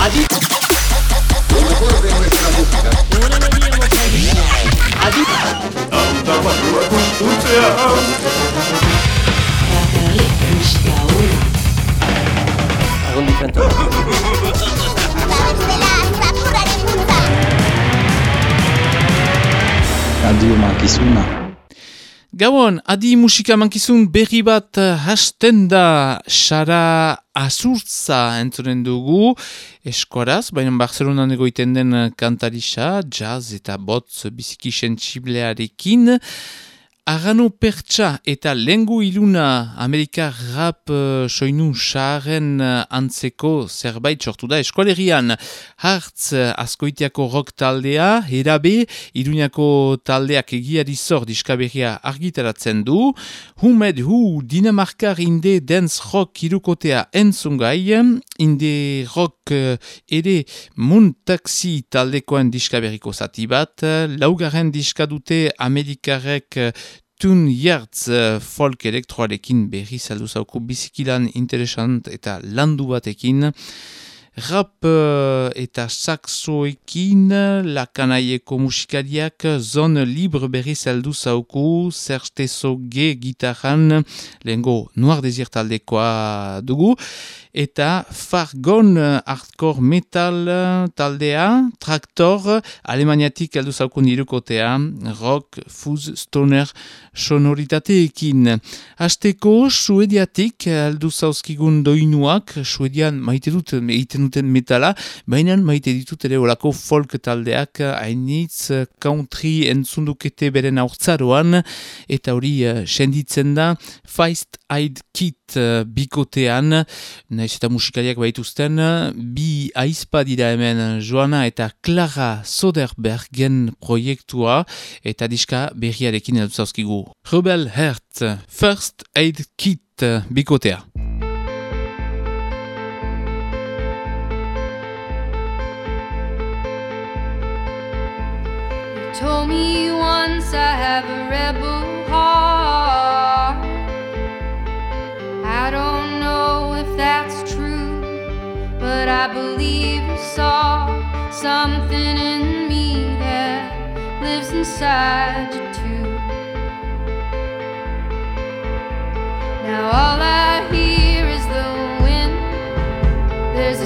Adi... Adi... Agon diferente. Radio Makizuna. Gabon, adi musika mankizun berri bat eh, hasten da Sara Azurtza entzuren dugu eskoraz, baina Barcelonan egoiten den kantarisa, jazz eta botz biziki sentsiblearekin. Arano Pertsa eta Lengu Iluna Amerika rap uh, soinu saharen uh, antzeko zerbait sortu da eskualerian. Hartz uh, askoitiako rock taldea, erabe, Iruñako taldeak egiari zor diskaberria argitaratzen du. Humed Hu Dinamarkar inde dance rock irukotea entzungai, inde rock uh, ere Moon Taxi taldekoen diskaberriko zati bat, laugarren diskadute Amerikarek Tun Yartz folk elektroarekin berri saldu zauku bizikilan interesant eta landu batekin. Rap uh, eta saxoekin lakanaieko musikariak zon libre berri saldu zauku zerstezo ge gitarran lehengo noir desir taldekoa dugu eta fargon hardcore metal taldea traktor alemaniatik aldu zaukun irukotea rock, fuz, stoner sonoritateekin. Azteko suediatik aldu zauzkigun doinuak suedian maite dut egiten duten metala baina maite ditut ere olako folk taldeak hainitz country entzundukete beren aurtzaroan eta hori uh, senditzen da Feist Aid Kit uh, bikotean naiz eta musikariak baituzten, bi aizpa dira hemen Joana eta Clara Soderbergen proiektua eta diska berriarekin edu zauzkigu. Rebel Heart, First Aid Kit bikotea. told me once I have a rebel but I believe you saw something in me that lives inside you too. Now all I hear is the wind. There's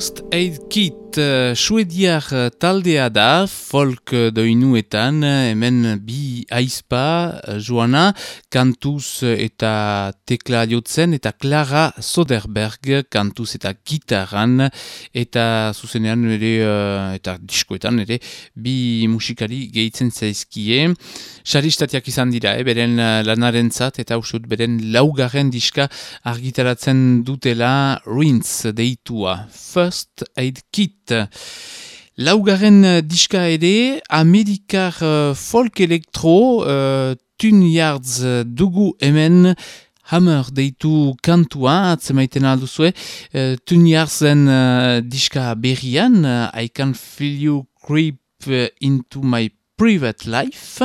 First Aid Kit uh, suediar uh, taldea da, folk uh, doinuetan, hemen bi aizpa, joana, kantuz eta tekla jotzen, eta Clara Soderberg, kantuz eta gitarran, eta zuzenean ere, eta diskoetan ere, bi musikari gehitzen zaizkie. Saristatiak izan dira, eh, beren lanaren zat, eta usut beren laugarren diska argitaratzen dutela Rinz deitua. First Aid Kit. Laugarren uh, diska ere, Amerikar uh, folk elektro, uh, tun yards uh, dugu hemen, Hammer deitu kantua, atzemaiten alduzue, uh, tun yardsen uh, diska berrian, uh, I can feel you creep into my private life.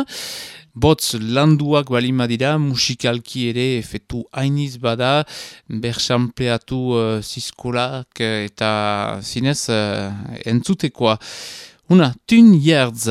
Botz landuak balima dira, musikalki ere efetu hainiz bada, berxampleatu uh, ziskolak eta zinez uh, entzutekoa. Una, tun jerdz.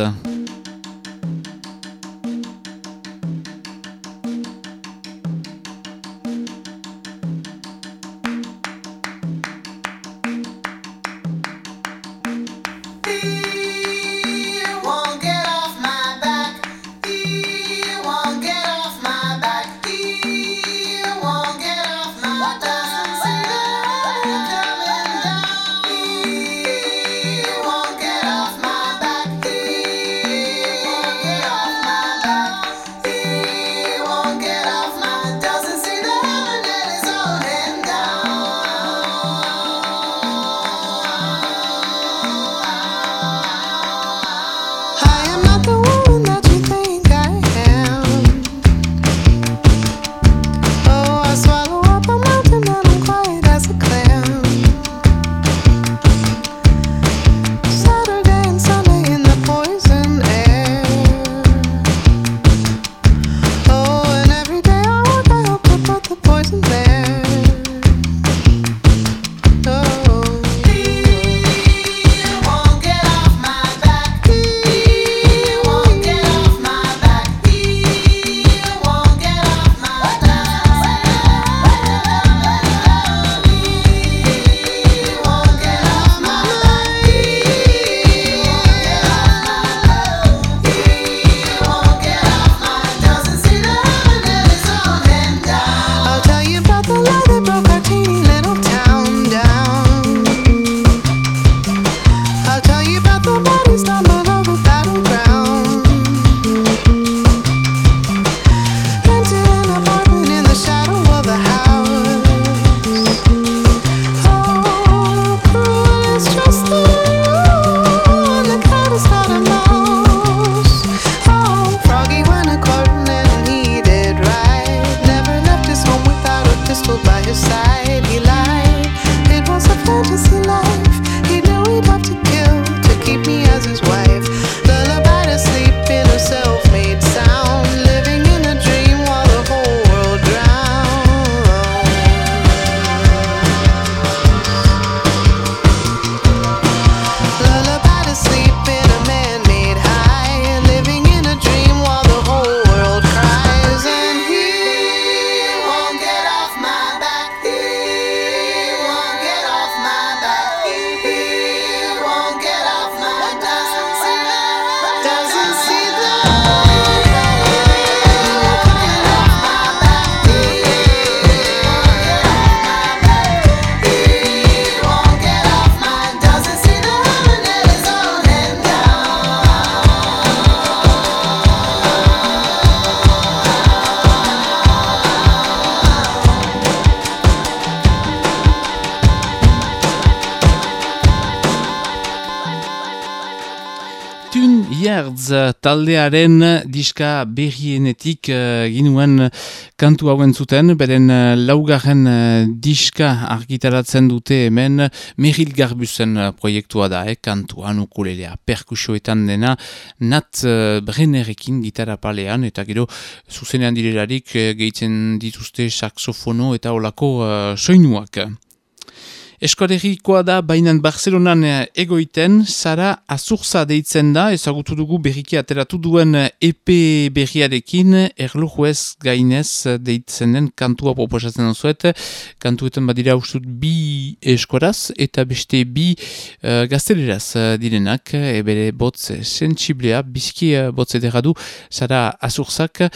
Taldearen diska berrienetik uh, ginuen kantu hauen zuten, beren uh, laugarren uh, diska argitaratzen dute hemen Meril Garbusen proiektua da, eh, kantuan ukulelea, perkusioetan dena, nat uh, Brennerekin gitarra palean, eta gero zuzenean direlarik uh, gehitzen dituzte saxofono eta olako uh, soinuak. Eskoregikoa da bainan Barcelonan eh, egoiten, Sara Azurza deitzen da, ezagutu dugu berriki ateratu duen EP berriarekin, erlojuez gainez deitzen den kantua proposatzen zuet, kantuetan badira ustut bi eskoraz eta beste bi uh, gazteleraz direnak, ebere botz sensiblea, bizki botz edera du, Sara Azurzak,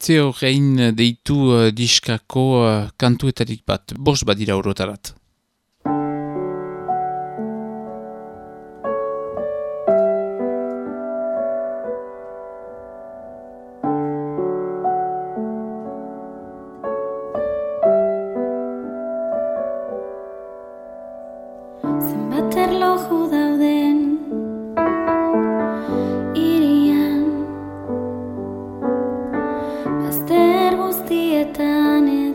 Zeo rein deitu uh, diskako uh, kantuetarik bat, bos badira orotarat. guztietan ez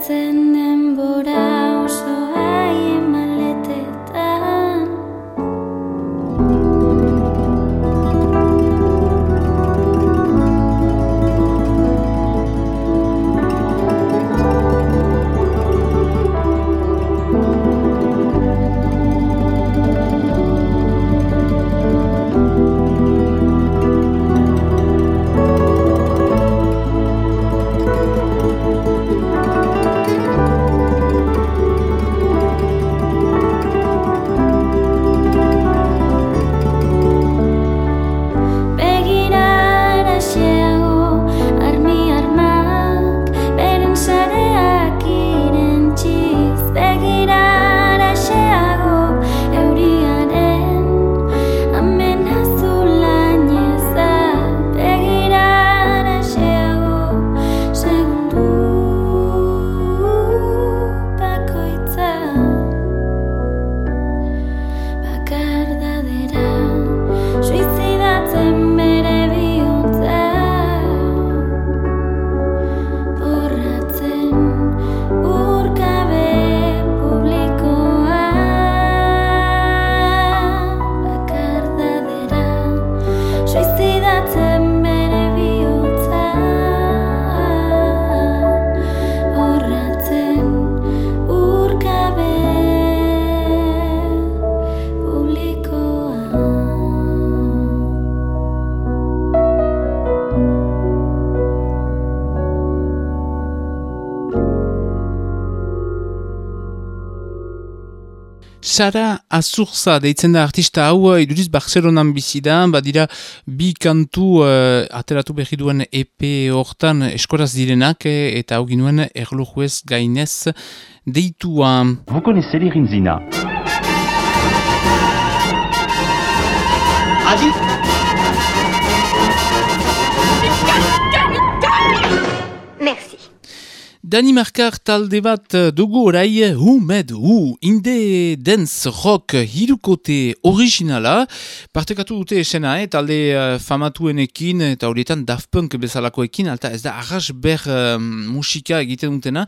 certain Sara Azurza deitzen da artista hau iduriz Barcelonan bizi da, badira bi kantu uh, ateratu berri duen EP hortan eskoraz direnak eta hau ginuen erlojuez gainez deitua. Vous connaissez les Rinzina Adi Danimarkar talde bat eh, dugu orai Hu Med Hu Inde Dance Rock hirukote originala. Partekatu dute esena, eh, talde uh, famatuenekin eta horietan Daft Punk bezalakoekin alta ez da arras ber uh, musika egiten dutena.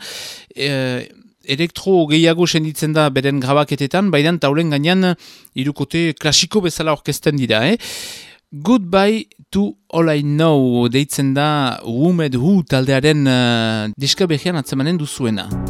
Uh, elektro gehiago senditzen da beren grabaketetan, baidan taulen gainean hirukote klasiko bezala orkesten dira, eh? Goodbye to All I Know deitzen da Womed Who taldearen uh, diska behian atzemanen duzuena.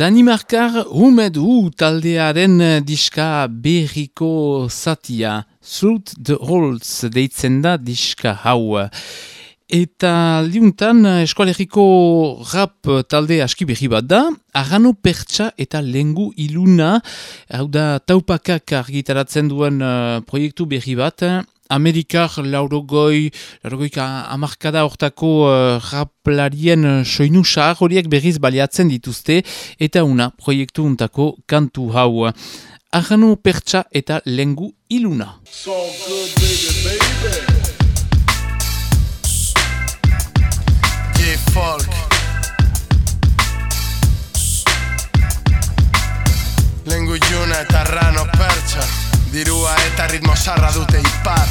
Danimarkar humed hu taldearen diska berriko zatia. Through the Holes deitzen da diska hau. eta liuntan eskualeriko rap talde aski berri bat da, Arrano Pertsa eta Lengu Iluna, hau da taupakak argitaratzen duen uh, proiektu berri bat, Amerikar laurogoi, laurogoik amarkada hortako uh, raplarien soinu sahar horiek berriz baliatzen dituzte, eta una proiektu untako kantu hau. Arrano Pertsa eta Lengu Iluna. So good, baby, baby. folk Lengu juna eta rano pertsa Dirua eta ritmo zarra dute ipar.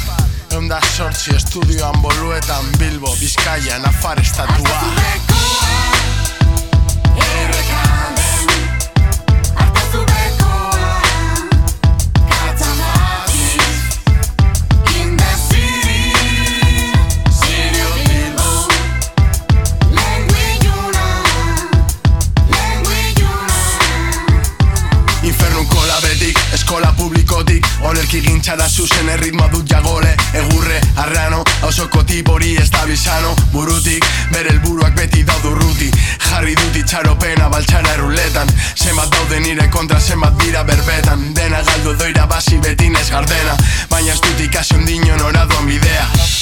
Eunda sortzi estudioan boluetan Bilbo, Bizkaia, Nafar estatua eskola Gintxara zuzen erritmo dut jagole Egurre, arrano, hausoko tipori ez da bizano Burutik, bere helburuak beti daudu ruti. Jarri dut itxaropena baltxara erruletan. Zenbat daude nire kontra, zenbat dira berbetan. Dena galdu doira basi beti nes gardena. Baina ez dut ikasi ondino nora duan bidea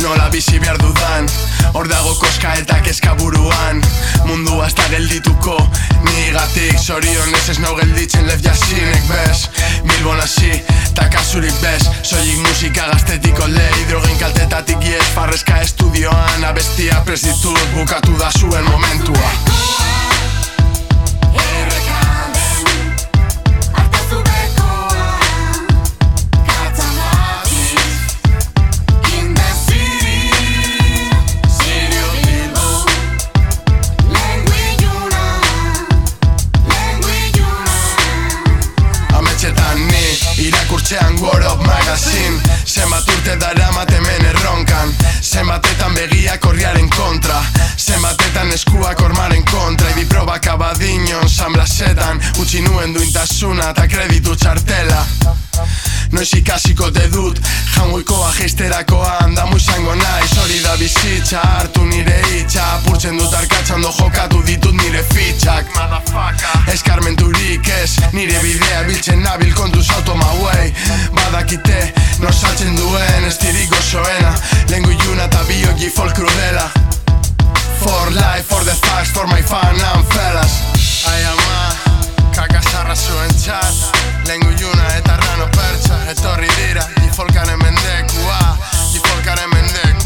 Nola bizi behar dudan Hor dago koska eta keska buruan. Mundu hasta geldituko Nigatik zorion ez nau gelditzen lef jasinek bez. Bilbon hasi, takasurik bez Soilik musika gaztetiko le Hidrogen kaltetatik ies Farrezka estudioan abestia prestitut Bukatu da zuen momentua Utsi nuen duintasuna eta kreditu txartela. Noiz ikasiko te dut Jangoikoa geisterakoan Da muizango naiz hori da bizitza Hartu nire itxa Purtzen dut arkatzan do jokatu ditut nire fitxak. Eskarmenturik ez Nire bidea biltzen nabil kontuz automauei Badakite no saltzen duen Estirik gozoena Lengu juna eta biogi folk krudela For life, for the facts, for my fan and fellas. Ai ama, kakasarra zuen txat Lengu juna eta rano pertsa Etorri dira, gifolkaren mendekua Gifolkaren mendekua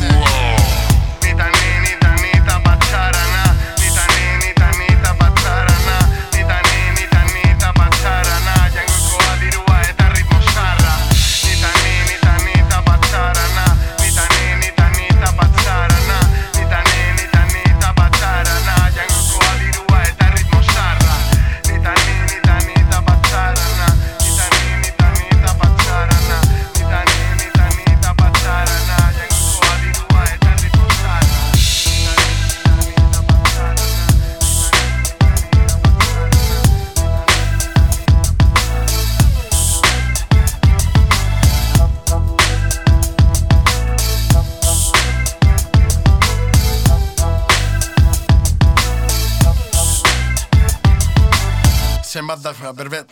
Zenbat da berbet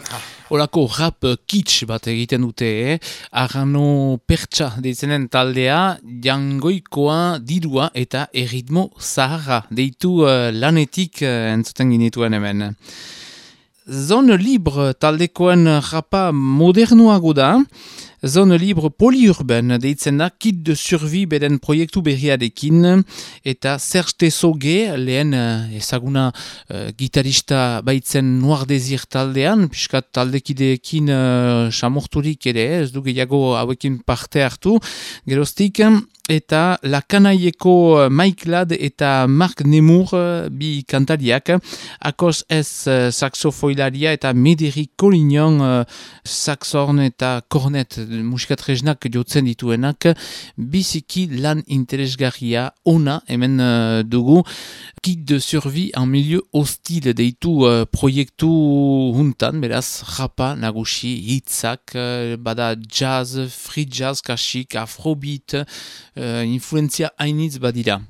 Olako rap kitsch bat egiten dute, eh? Arrano pertsa deitzenen taldea, jangoikoa, dirua eta erritmo zaharra. Deitu uh, lanetik uh, entzuten ginituen hemen. Zone Libre taldekoen rapa modernuago da, Zone Libre poliurben deitzen da kit de survi beden proiektu berriarekin. Eta Serge Tesoge lehen eh, ezaguna eh, gitarista baitzen Noir Desir taldean, piskat taldekideekin uh, samorturik ere, ez du gehiago hauekin parte hartu, geroztik eta Lakanaieko Mike Ladd eta Mark Nemur uh, bi kantariak, akos ez uh, saxofoilaria eta Médéric Collignon uh, saxorn eta kornet musikatresnak jotzen dituenak, biziki lan interesgarria ona hemen dugu, kit de survi en milieu hostil deitu uh, proiektu huntan, beraz, rapa nagusi hitzak, bada jazz, free jazz kasik, afrobeat, uh, influenzia hainitz badira.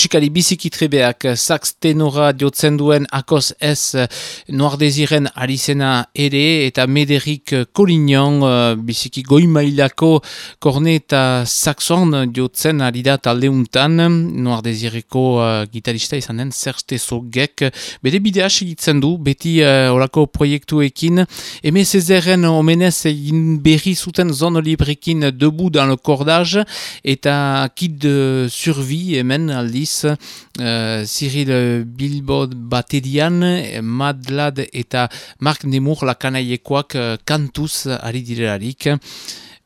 Musikari biziki trebeak sax tenora diotzen duen akos ez noar deziren arizena ere eta Mederik Kolignon biziki goimailako korne eta saxon diotzen ari da taldeuntan noar dezireko uh, gitarista izan den Serge Zogek bere bidea segitzen du beti uh, orako proiektuekin. MSZ-ren omenez egin berri zuten zon librekin debu dan le cordage eta kid survi hemen aldiz uh, Cyril Bilbo baterian Madlad eta Mark Nemur lakanaiekoak uh, kantuz ari direlarik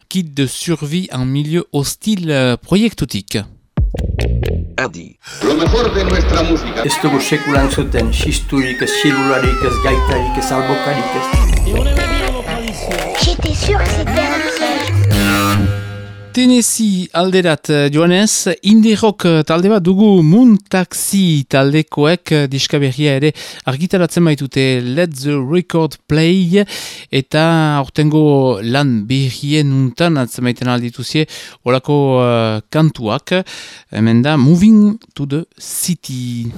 kit de survie en milieu hostile uh, proiektutik. Adi. Lo mejor de nuestra música. Ez dugu sekulan zuten, xisturik, ez xilularik, ez gaitarik, ez albokarik, ez... J'étais sûre que c'était. Tennessee alderat eh, joanez, indie rock eh, talde bat dugu Moon Taxi taldekoek eh, diska berria ere argitaratzen baitute Let the Record Play eta aurtengo lan berrien untan atzen baiten aldituzie olako uh, kantuak hemen da Moving to the City.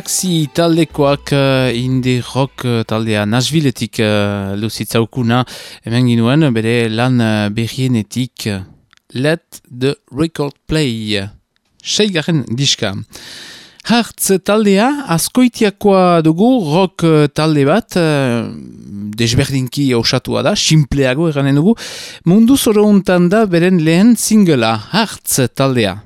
Muntaxi taldekoak uh, indie rock uh, taldea Nashvilletik uh, luzitzaukuna hemen ginuen bere lan uh, berrienetik Let the Record Play seigaren diska. Hartz taldea askoitiakoa dugu rock talde bat uh, desberdinki osatua da, simpleago eranen dugu. Mundu zoro da beren lehen singela Hartz taldea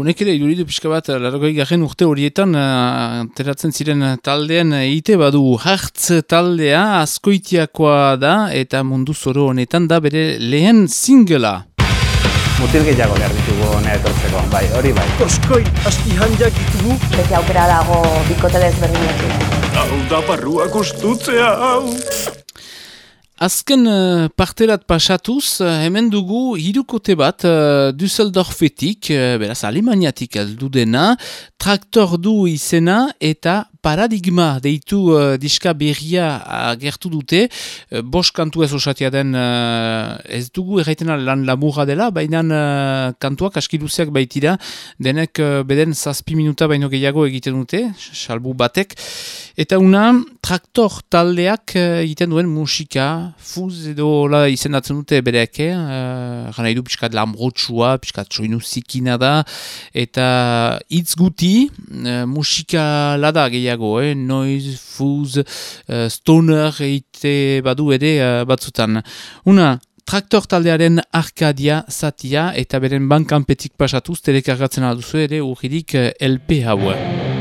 Haunek ere iduridu pixka bat, largoi garen urte horietan uh, teratzen ziren taldean uh, ite badu hartz taldea askoitiakoa da eta mundu zoro honetan da bere lehen singela. Mutil gehiago behar ditugu hona etortzeko, bai, hori bai. Oskoi, asti handiak ditugu. Beti aukera dago bikote desberdinekin. Hau da barruak ustutzea, hau. Azken uh, parterat pasatuz, uh, hemen dugu hirukote bat uh, Düsseldorfetik, uh, beraz Alemaniatik aldu dena, traktor du izena eta paradigma deitu uh, diska berria agertu dute, uh, bost kantu ez osatia den uh, ez dugu erraitena lan lamurra dela, baina uh, kantuak askiluzeak baitira, denek uh, beden zazpi minuta baino gehiago egiten dute, salbu batek, eta una traktor taldeak uh, egiten duen musika, fuz edo la izendatzen dute bereak, eh? uh, gana idu piskat lamrotsua, piskat soinu zikina da, eta hitz guti, uh, musika lada gehiago, eh? noise, fuz, uh, stoner eite badu ere uh, batzutan. Una, traktor taldearen arkadia zatia eta beren bankanpetik pasatuz telekargatzen alduzu ere urridik uh, LP hau.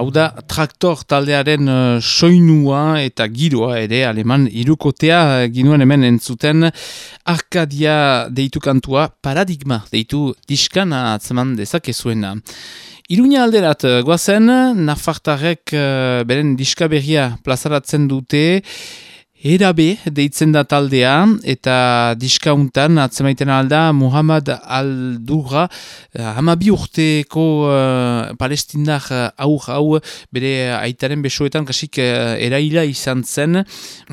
Hau da traktor taldearen uh, soinua eta giroa ere aleman irukotea uh, ginuen hemen entzuten Arkadia deitu kantua paradigma deitu diskan atzeman dezakezuena. Iruña alderat uh, goazen, Nafartarek uh, beren diskaberria plazaratzen dute Erabe deitzen da taldea eta diskauntan atzemaiten alda Muhammad Aldurra uh, hamabi urteko uh, palestindar hau hau bere aitaren besoetan kasik uh, eraila izan zen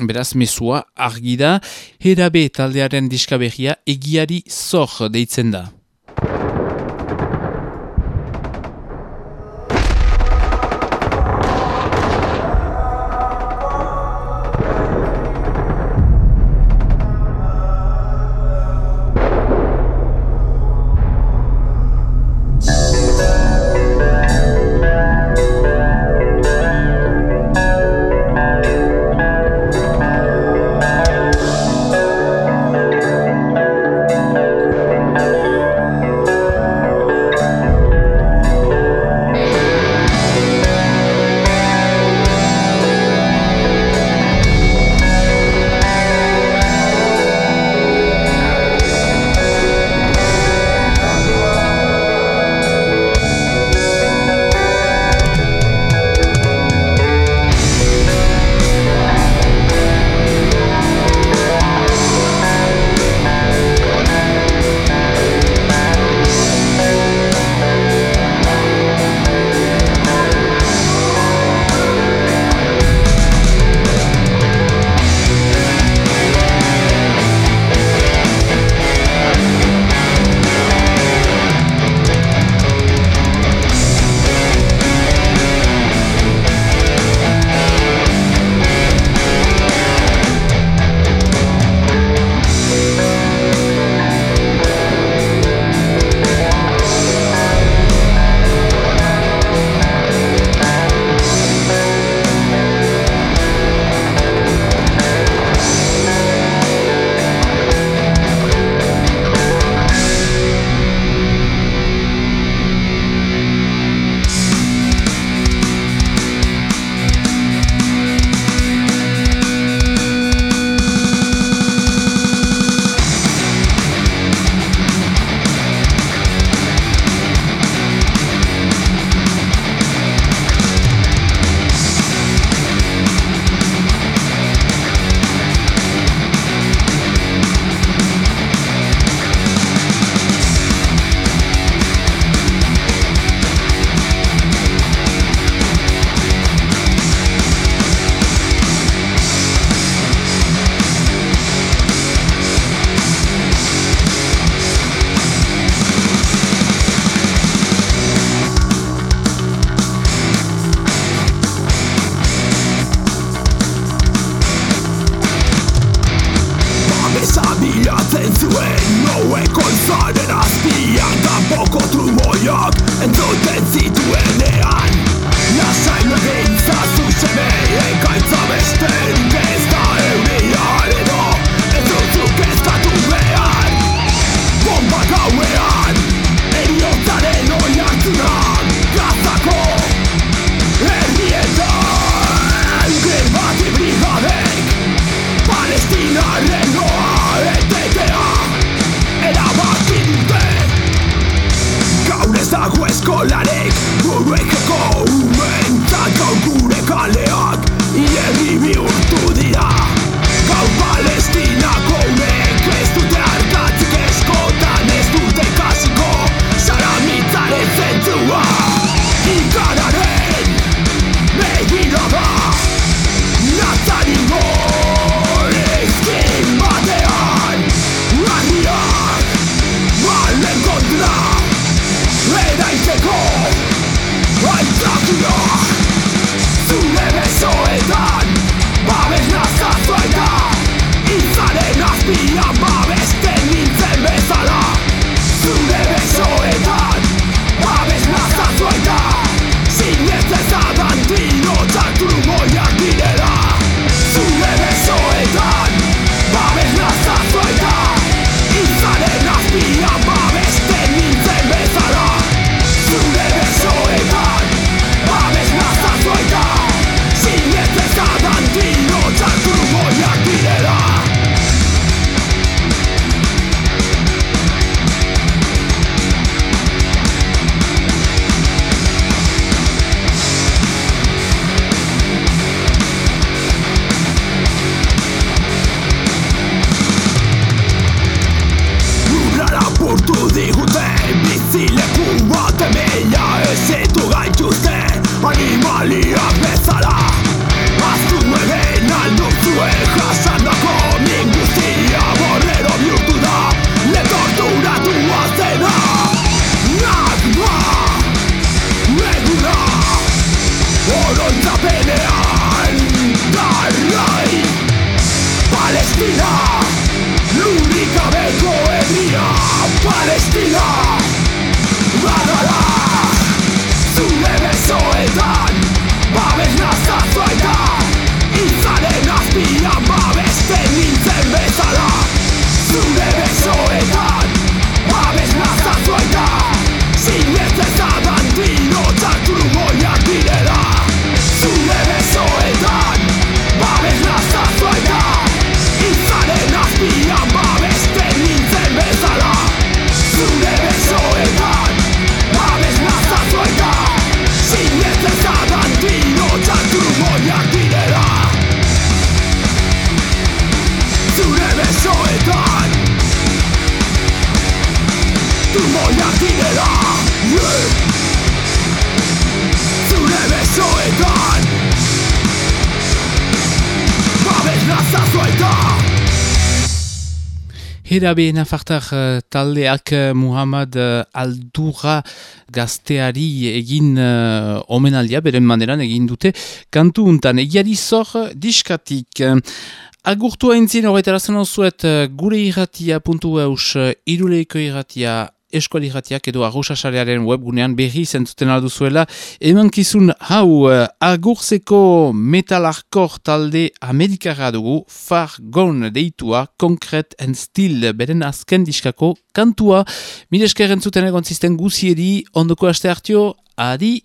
beraz mesua argi da Erabe taldearen diskaberria egiari zor deitzen da. Herabe nafartar uh, taldeak uh, Muhammad uh, Aldura gazteari egin uh, omenaldia, beren maneran egin dute, kantu untan egiari zor diskatik. Agurtu haintzien horretarazen zuet uh, gure irratia puntu eus iruleiko irratia eskuali irratiak edo arrosasarearen webgunean berri zentzuten alduzuela. Eman kizun hau uh, agurzeko metalarkor talde amerikara dugu Far Gone deitua Concrete and Steel beren azken diskako kantua. Mire eskerren zuten egon zisten guzieri ondoko aste hartio, adi!